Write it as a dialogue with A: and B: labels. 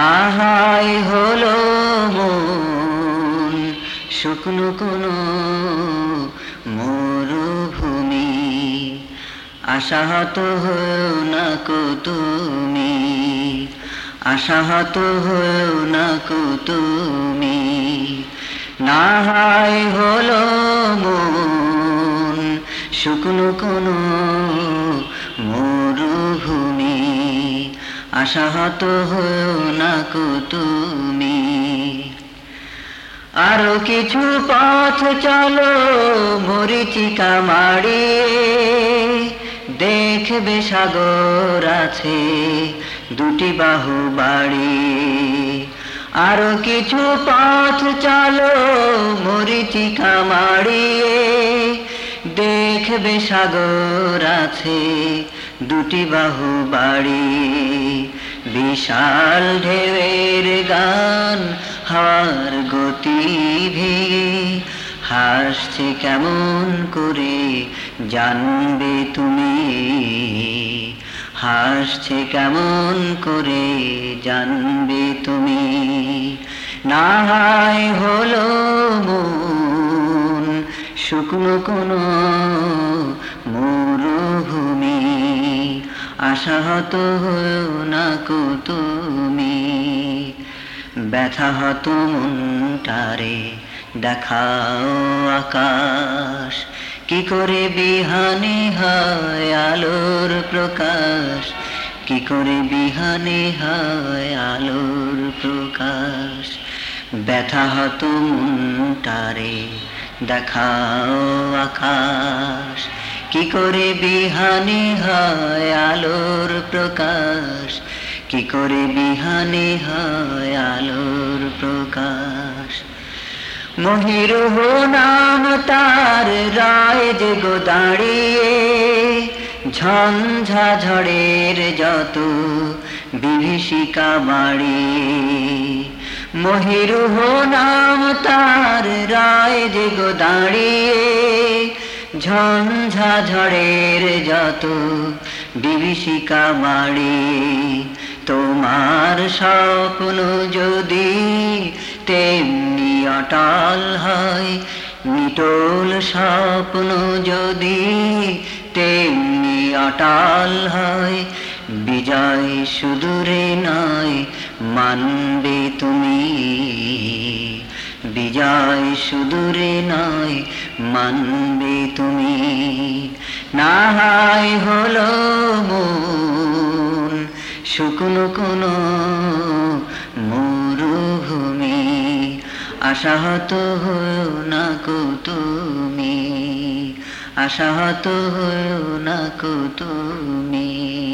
A: না হয় হলো মন, শুকনো কোনো মরুভূমি। আশাহত হয়েও না কো তুমি, আশাহত হয়েও না কো তুমি। না হয় হলো মন, শুকনো কোনো মরুভূমি। আশাহত হয়েও না কো তুমি। আরও কিছু পথ চলো মরিচিকা মাড়িয়ে দেখবে সাগর আছে দুটি বাহু বাড়ি আরও কিছু পথ চলো মরিচিকা মাড়িয়ে দেখবে সাগর আছে, দুটি বাহু বাড়ি। বিশাল ঢেউয়ের গান হার গতি হাসছে কেমন করে জানবে তুমি? হাসছে কেমন করে জানবে তুমি? না হয় হলো শুকনো কোনো মরুভূমি, আশাহত হয়েও না কো তুমি। ব্যথা হত মনটারে দেখাও আকাশ, কি করে বিহানে হয় আলোর প্রকাশ? কি করে বিহানে হয় আলোর প্রকাশ? ব্যথা হত মনটারে দেখাও আকাশ। কি করে বিহানি হয় আলোর প্রকাশ? কি করে বিহানি হয় আলোর প্রকাশ? মহিরুহ নাম তার রায় যে দাঁড়িয়ে, ঝঞ্ঝা ঝড়ের যত বিভীষিকা বাড়ি মহিরুহ নাম তার রায় যে গো দাঁড়িয়ে। ঝঞ্ঝা ঝড়ের যত বিভীষিকা বাড়ি তোমার স্বপ্ন যদি তেমনি অটল হয়, নিটোল স্বপ্ন যদি তেমনি অটল হয় বিজয় সুদূরে নয়, মানবে তুমি। বিজয় সুদূরে নয়, মানবে তুমি। না হয় হলো মন, শুকনো কোনো মরুভূমি। আশাহত হয়েও না কো তুমি, আশাহত হয়েও না কো তুমি।